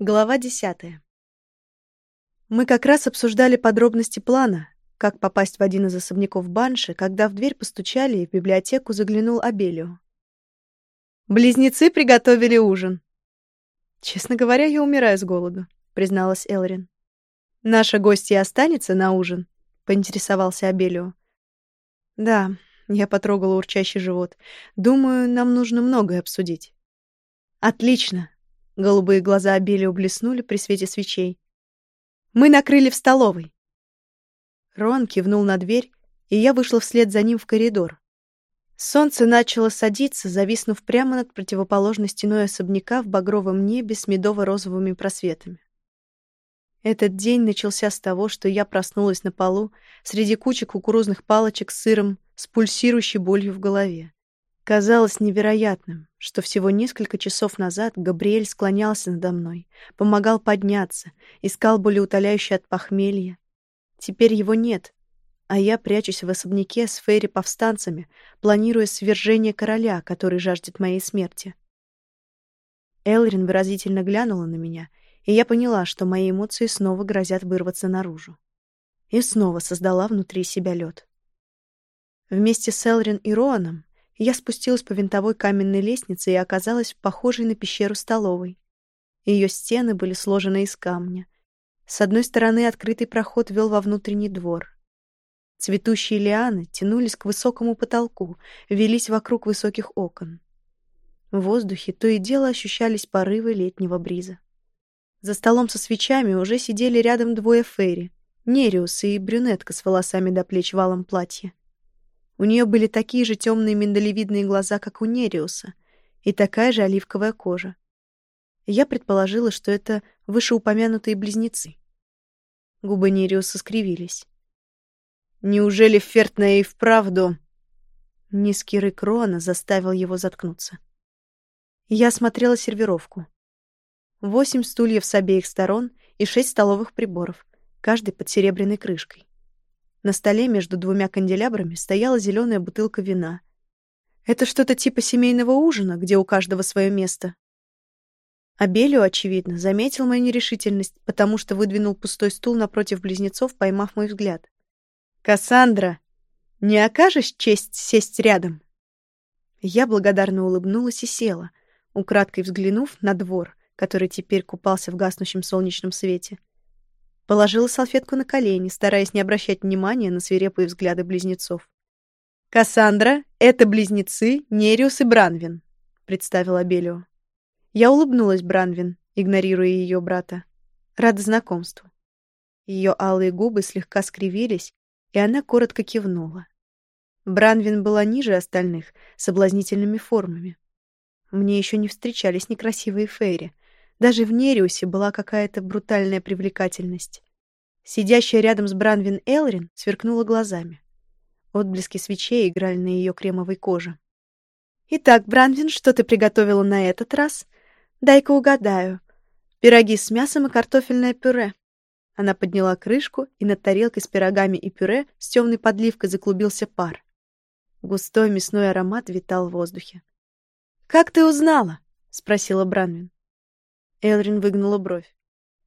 Глава десятая. Мы как раз обсуждали подробности плана, как попасть в один из особняков Банши, когда в дверь постучали и в библиотеку заглянул Абелио. «Близнецы приготовили ужин». «Честно говоря, я умираю с голоду», — призналась Элрин. «Наша гостья останется на ужин?» — поинтересовался Абелио. «Да», — я потрогала урчащий живот. «Думаю, нам нужно многое обсудить». «Отлично», Голубые глаза Абелио блеснули при свете свечей. «Мы накрыли в столовой!» Рон кивнул на дверь, и я вышла вслед за ним в коридор. Солнце начало садиться, зависнув прямо над противоположной стеной особняка в багровом небе с медово-розовыми просветами. Этот день начался с того, что я проснулась на полу среди кучи кукурузных палочек с сыром с пульсирующей болью в голове. Казалось невероятным, что всего несколько часов назад Габриэль склонялся надо мной, помогал подняться, искал болеутоляющий от похмелья. Теперь его нет, а я прячусь в особняке с Фейри-повстанцами, планируя свержение короля, который жаждет моей смерти. Элрин выразительно глянула на меня, и я поняла, что мои эмоции снова грозят вырваться наружу. И снова создала внутри себя лед. Вместе с Элрин и Роаном я спустилась по винтовой каменной лестнице и оказалась в похожей на пещеру столовой. Ее стены были сложены из камня. С одной стороны открытый проход вел во внутренний двор. Цветущие лианы тянулись к высокому потолку, велись вокруг высоких окон. В воздухе то и дело ощущались порывы летнего бриза. За столом со свечами уже сидели рядом двое фейри — Нериус и брюнетка с волосами до плеч валом платья. У нее были такие же темные миндалевидные глаза, как у Нериуса, и такая же оливковая кожа. Я предположила, что это вышеупомянутые близнецы. Губы Нериуса скривились. «Неужели Фертная и вправду...» Низкий рык Роана заставил его заткнуться. Я смотрела сервировку. Восемь стульев с обеих сторон и шесть столовых приборов, каждый под серебряной крышкой. На столе между двумя канделябрами стояла зеленая бутылка вина. Это что-то типа семейного ужина, где у каждого свое место. Абелио, очевидно, заметил мою нерешительность, потому что выдвинул пустой стул напротив близнецов, поймав мой взгляд. «Кассандра, не окажешь честь сесть рядом?» Я благодарно улыбнулась и села, украдкой взглянув на двор, который теперь купался в гаснущем солнечном свете. Положила салфетку на колени, стараясь не обращать внимания на свирепые взгляды близнецов. «Кассандра — это близнецы Нериус и Бранвин», — представила Белио. Я улыбнулась Бранвин, игнорируя ее брата. Рада знакомству. Ее алые губы слегка скривились, и она коротко кивнула. Бранвин была ниже остальных, соблазнительными формами. Мне еще не встречались некрасивые фейри, даже в Нериусе была какая-то брутальная привлекательность. Сидящая рядом с Бранвин Элрин сверкнула глазами. Отблески свечей играли на ее кремовой коже. «Итак, Бранвин, что ты приготовила на этот раз? Дай-ка угадаю. Пироги с мясом и картофельное пюре». Она подняла крышку, и над тарелкой с пирогами и пюре с темной подливкой заклубился пар. Густой мясной аромат витал в воздухе. «Как ты узнала?» — спросила Бранвин. Элрин выгнула бровь.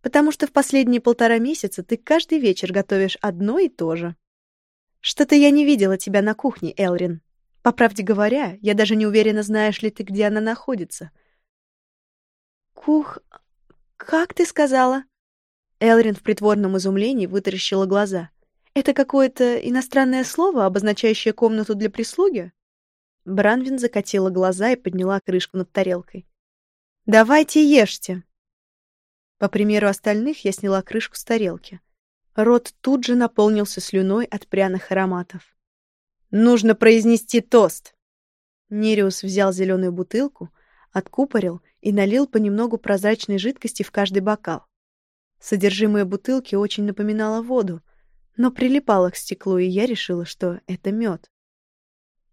«Потому что в последние полтора месяца ты каждый вечер готовишь одно и то же. Что-то я не видела тебя на кухне, Элрин. По правде говоря, я даже не уверена, знаешь ли ты, где она находится». «Кух... как ты сказала?» Элрин в притворном изумлении вытаращила глаза. «Это какое-то иностранное слово, обозначающее комнату для прислуги?» Бранвин закатила глаза и подняла крышку над тарелкой. «Давайте ешьте!» По примеру остальных я сняла крышку с тарелки. Рот тут же наполнился слюной от пряных ароматов. «Нужно произнести тост!» Нериус взял зеленую бутылку, откупорил и налил понемногу прозрачной жидкости в каждый бокал. Содержимое бутылки очень напоминало воду, но прилипало к стеклу, и я решила, что это мед.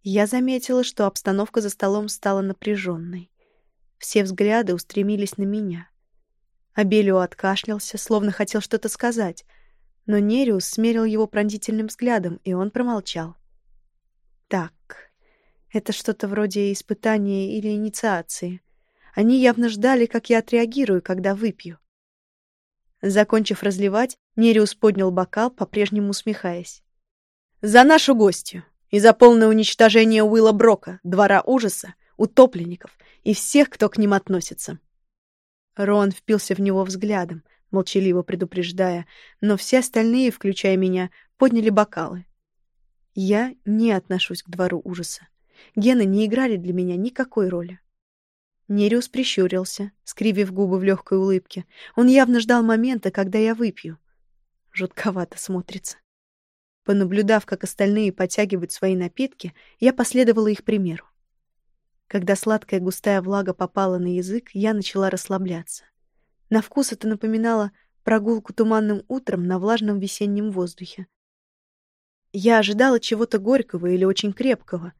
Я заметила, что обстановка за столом стала напряженной. Все взгляды устремились на меня. Абелио откашлялся, словно хотел что-то сказать, но Нериус смерил его пронзительным взглядом, и он промолчал. Так, это что-то вроде испытания или инициации. Они явно ждали, как я отреагирую, когда выпью. Закончив разливать, Нериус поднял бокал, по-прежнему усмехаясь. «За нашу гостью и за полное уничтожение Уилла Брока, двора ужаса, утопленников и всех, кто к ним относится». Рон впился в него взглядом, молчаливо предупреждая, но все остальные, включая меня, подняли бокалы. Я не отношусь к двору ужаса. Гены не играли для меня никакой роли. Нериус прищурился, скривив губы в легкой улыбке. Он явно ждал момента, когда я выпью. Жутковато смотрится. Понаблюдав, как остальные подтягивают свои напитки, я последовала их примеру. Когда сладкая густая влага попала на язык, я начала расслабляться. На вкус это напоминало прогулку туманным утром на влажном весеннем воздухе. Я ожидала чего-то горького или очень крепкого.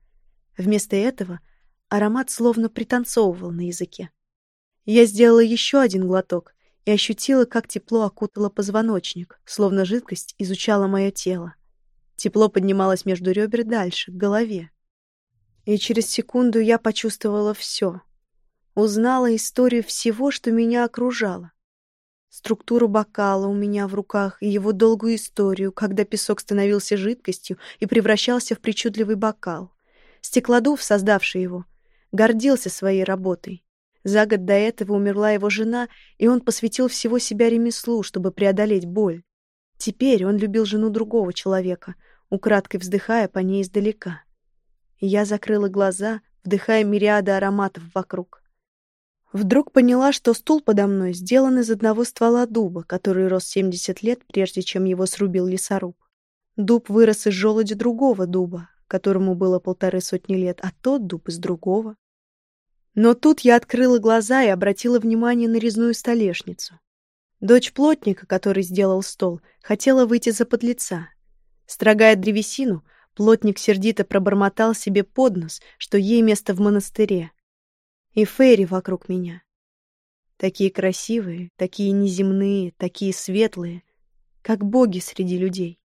Вместо этого аромат словно пританцовывал на языке. Я сделала еще один глоток и ощутила, как тепло окутало позвоночник, словно жидкость изучала мое тело. Тепло поднималось между ребер дальше, к голове. И через секунду я почувствовала все — Узнала историю всего, что меня окружало. Структуру бокала у меня в руках и его долгую историю, когда песок становился жидкостью и превращался в причудливый бокал. Стеклодув, создавший его, гордился своей работой. За год до этого умерла его жена, и он посвятил всего себя ремеслу, чтобы преодолеть боль. Теперь он любил жену другого человека, украдкой вздыхая по ней издалека. Я закрыла глаза, вдыхая мириады ароматов вокруг. Вдруг поняла, что стул подо мной сделан из одного ствола дуба, который рос 70 лет, прежде чем его срубил лесоруб. Дуб вырос из желуди другого дуба, которому было полторы сотни лет, а тот дуб из другого. Но тут я открыла глаза и обратила внимание на резную столешницу. Дочь плотника, который сделал стол, хотела выйти за подлеца. Строгая древесину, плотник сердито пробормотал себе под нос, что ей место в монастыре, и фейри вокруг меня. Такие красивые, такие неземные, такие светлые, как боги среди людей.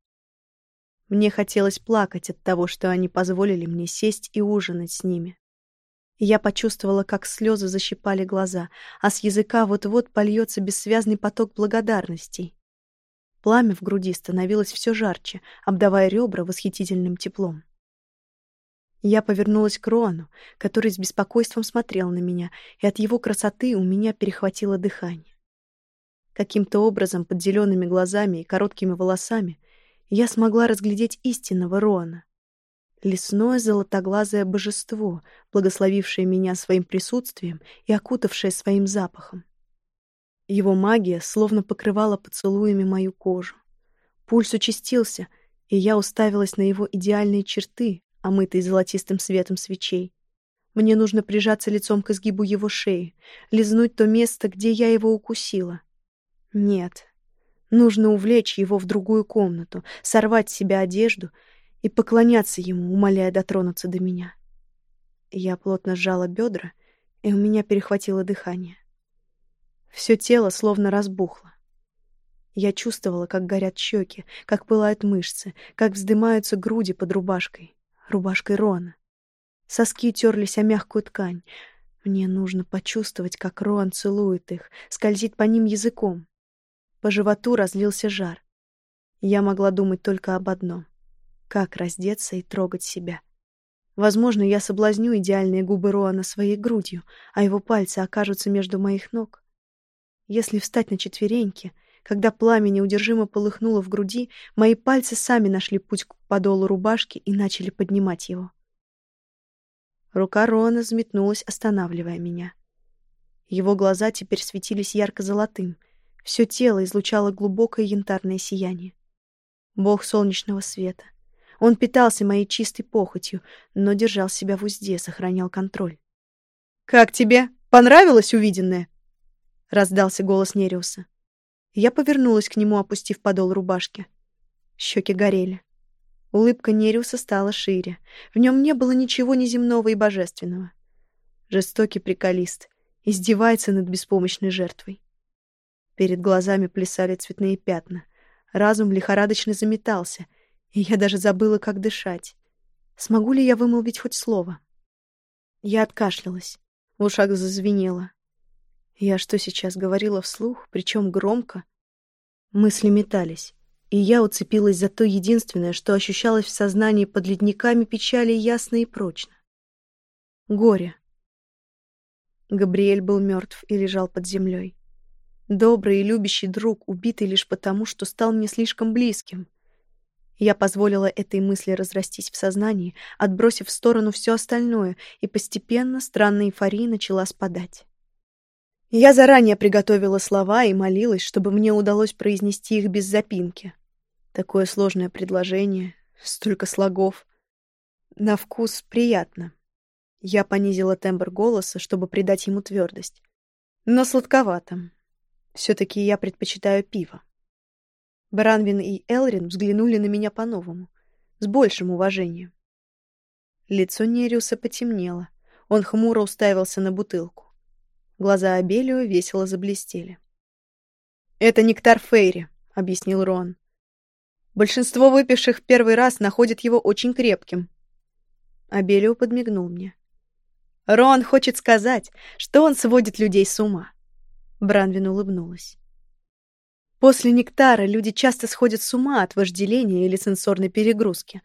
Мне хотелось плакать от того, что они позволили мне сесть и ужинать с ними. я почувствовала, как слезы защипали глаза, а с языка вот-вот польется бессвязный поток благодарностей. Пламя в груди становилось все жарче, обдавая ребра восхитительным теплом. Я повернулась к Роану, который с беспокойством смотрел на меня, и от его красоты у меня перехватило дыхание. Каким-то образом под зелеными глазами и короткими волосами я смогла разглядеть истинного Роана. Лесное золотоглазое божество, благословившее меня своим присутствием и окутавшее своим запахом. Его магия словно покрывала поцелуями мою кожу. Пульс участился, и я уставилась на его идеальные черты, омытый золотистым светом свечей. Мне нужно прижаться лицом к изгибу его шеи, лизнуть то место, где я его укусила. Нет. Нужно увлечь его в другую комнату, сорвать с себя одежду и поклоняться ему, умоляя дотронуться до меня. Я плотно сжала бедра, и у меня перехватило дыхание. Все тело словно разбухло. Я чувствовала, как горят щеки, как пылают мышцы, как вздымаются груди под рубашкой рубашкой Рона. Соски терлись о мягкую ткань. Мне нужно почувствовать, как Рон целует их, скользит по ним языком. По животу разлился жар. Я могла думать только об одном — как раздеться и трогать себя. Возможно, я соблазню идеальные губы Роана своей грудью, а его пальцы окажутся между моих ног. Если встать на четвереньки — когда пламя неудержимо полыхнуло в груди, мои пальцы сами нашли путь к подолу рубашки и начали поднимать его. Рука Рона взметнулась, останавливая меня. Его глаза теперь светились ярко-золотым. Все тело излучало глубокое янтарное сияние. Бог солнечного света. Он питался моей чистой похотью, но держал себя в узде, сохранял контроль. «Как тебе? Понравилось увиденное?» — раздался голос Нериуса. Я повернулась к нему, опустив подол рубашки. Щеки горели. Улыбка Нериуса стала шире. В нем не было ничего неземного и божественного. Жестокий приколист. Издевается над беспомощной жертвой. Перед глазами плясали цветные пятна. Разум лихорадочно заметался, и я даже забыла, как дышать. Смогу ли я вымолвить хоть слово? Я откашлялась. В ушах зазвенело. Я что сейчас говорила вслух, причем громко? Мысли метались, и я уцепилась за то единственное, что ощущалось в сознании под ледниками печали ясно и прочно. Горе. Габриэль был мертв и лежал под землей. Добрый и любящий друг, убитый лишь потому, что стал мне слишком близким. Я позволила этой мысли разрастись в сознании, отбросив в сторону все остальное, и постепенно странная эйфория начала спадать. Я заранее приготовила слова и молилась, чтобы мне удалось произнести их без запинки. Такое сложное предложение, столько слогов. На вкус приятно. Я понизила тембр голоса, чтобы придать ему твердость. Но сладковато. Все-таки я предпочитаю пиво. Бранвин и Элрин взглянули на меня по-новому, с большим уважением. Лицо Нериуса потемнело. Он хмуро уставился на бутылку. Глаза Абелио весело заблестели. «Это нектар Фейри», — объяснил Рон. «Большинство выпивших первый раз находят его очень крепким». Абелио подмигнул мне. «Рон хочет сказать, что он сводит людей с ума». Бранвин улыбнулась. После нектара люди часто сходят с ума от вожделения или сенсорной перегрузки.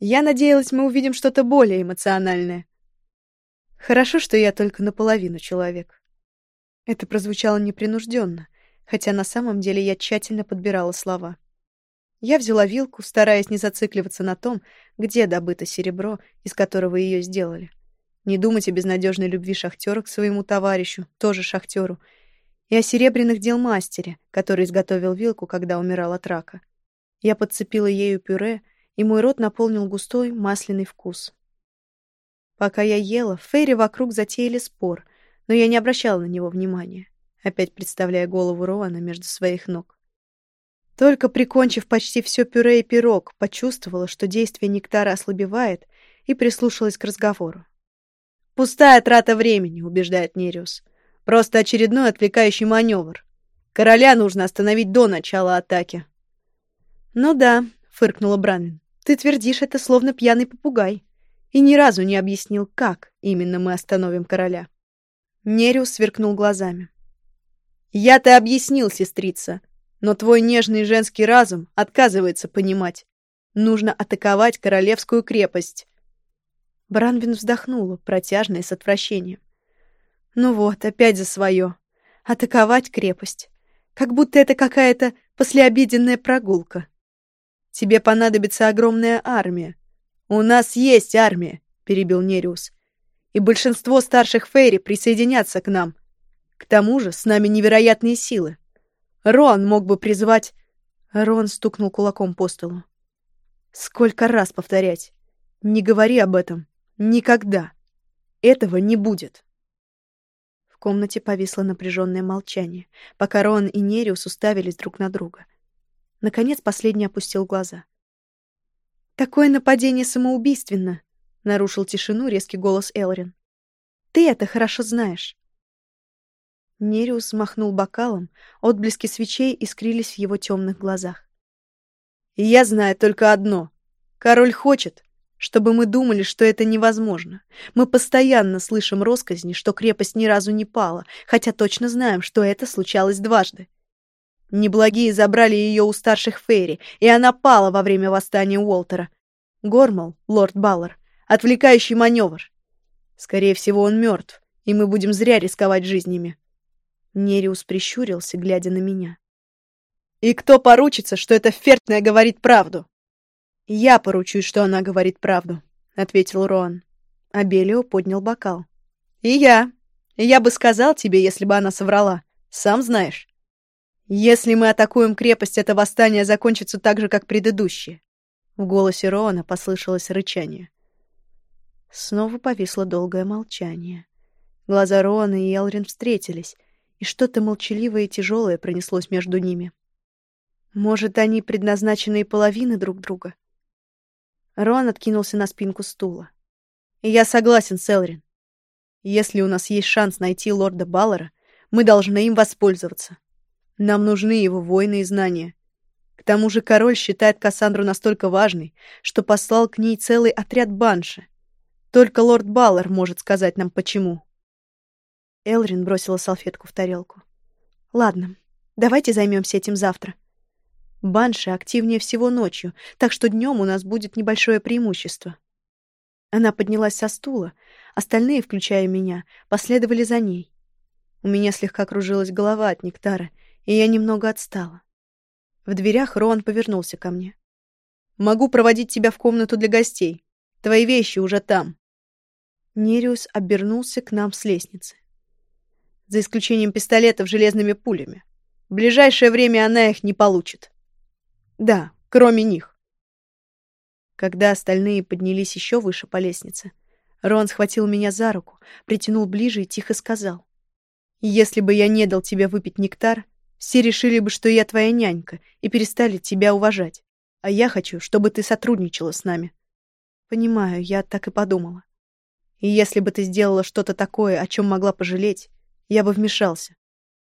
Я надеялась, мы увидим что-то более эмоциональное. Хорошо, что я только наполовину человек. Это прозвучало непринужденно, хотя на самом деле я тщательно подбирала слова. Я взяла вилку, стараясь не зацикливаться на том, где добыто серебро, из которого ее сделали. Не думать о безнадежной любви шахтера к своему товарищу, тоже шахтеру, и о серебряных дел мастере, который изготовил вилку, когда умирал от рака. Я подцепила ею пюре, и мой рот наполнил густой масляный вкус. Пока я ела, Фейри вокруг затеяли спор, но я не обращала на него внимания, опять представляя голову Роана между своих ног. Только прикончив почти все пюре и пирог, почувствовала, что действие нектара ослабевает, и прислушалась к разговору. «Пустая трата времени», — убеждает Нериус. Просто очередной отвлекающий маневр. Короля нужно остановить до начала атаки. «Ну да», — фыркнула Бранвин. «Ты твердишь это словно пьяный попугай. И ни разу не объяснил, как именно мы остановим короля». Нериус сверкнул глазами. «Я-то объяснил, сестрица, но твой нежный женский разум отказывается понимать. Нужно атаковать королевскую крепость». Бранвин вздохнула, протяжно с отвращением. Ну вот, опять за свое. Атаковать крепость. Как будто это какая-то послеобеденная прогулка. Тебе понадобится огромная армия. У нас есть армия, перебил Нериус. И большинство старших фейри присоединятся к нам. К тому же с нами невероятные силы. Рон мог бы призвать... Рон стукнул кулаком по столу. Сколько раз повторять? Не говори об этом. Никогда. Этого не будет. В комнате повисло напряженное молчание, пока Рон и Нериус уставились друг на друга. Наконец последний опустил глаза. «Такое нападение самоубийственно!» — нарушил тишину резкий голос Элрин. «Ты это хорошо знаешь!» Нериус махнул бокалом, отблески свечей искрились в его темных глазах. «Я знаю только одно. Король хочет, чтобы мы думали, что это невозможно. Мы постоянно слышим росказни, что крепость ни разу не пала, хотя точно знаем, что это случалось дважды. Неблагие забрали ее у старших Фейри, и она пала во время восстания Уолтера. Гормал, лорд Баллар, отвлекающий маневр. Скорее всего, он мертв, и мы будем зря рисковать жизнями. Нериус прищурился, глядя на меня. «И кто поручится, что эта фертная говорит правду?» «Я поручусь, что она говорит правду», — ответил Роан. Абелио поднял бокал. «И я. Я бы сказал тебе, если бы она соврала. Сам знаешь. Если мы атакуем крепость, это восстание закончится так же, как предыдущее». В голосе Роана послышалось рычание. Снова повисло долгое молчание. Глаза Роана и Элрин встретились, и что-то молчаливое и тяжелое пронеслось между ними. Может, они предназначенные половины друг друга? Рон откинулся на спинку стула. «Я согласен, Селрин. Если у нас есть шанс найти лорда Баллара, мы должны им воспользоваться. Нам нужны его воины и знания. К тому же король считает Кассандру настолько важной, что послал к ней целый отряд банши. Только лорд Баллар может сказать нам почему». Элрин бросила салфетку в тарелку. Ладно, давайте займемся этим завтра. Банши активнее всего ночью, так что днем у нас будет небольшое преимущество. Она поднялась со стула, остальные, включая меня, последовали за ней. У меня слегка кружилась голова от нектара, и я немного отстала. В дверях Рон повернулся ко мне. «Могу проводить тебя в комнату для гостей. Твои вещи уже там». Нериус обернулся к нам с лестницы. За исключением пистолетов железными пулями. В ближайшее время она их не получит. Да, кроме них. Когда остальные поднялись еще выше по лестнице, Рон схватил меня за руку, притянул ближе и тихо сказал. «Если бы я не дал тебе выпить нектар, все решили бы, что я твоя нянька, и перестали тебя уважать. А я хочу, чтобы ты сотрудничала с нами». «Понимаю, я так и подумала. И если бы ты сделала что-то такое, о чем могла пожалеть, я бы вмешался.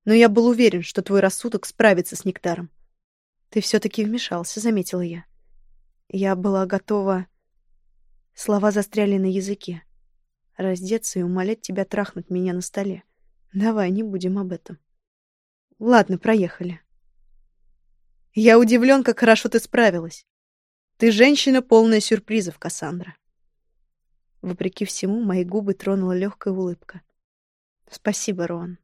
Но я был уверен, что твой рассудок справится с нектаром. Ты все-таки вмешался, заметила я. Я была готова... Слова застряли на языке. Раздеться и умолять тебя трахнуть меня на столе. Давай, не будем об этом. Ладно, проехали. Я удивлен, как хорошо ты справилась. Ты женщина, полная сюрпризов, Кассандра. Вопреки всему, мои губы тронула легкая улыбка. Спасибо, Рон.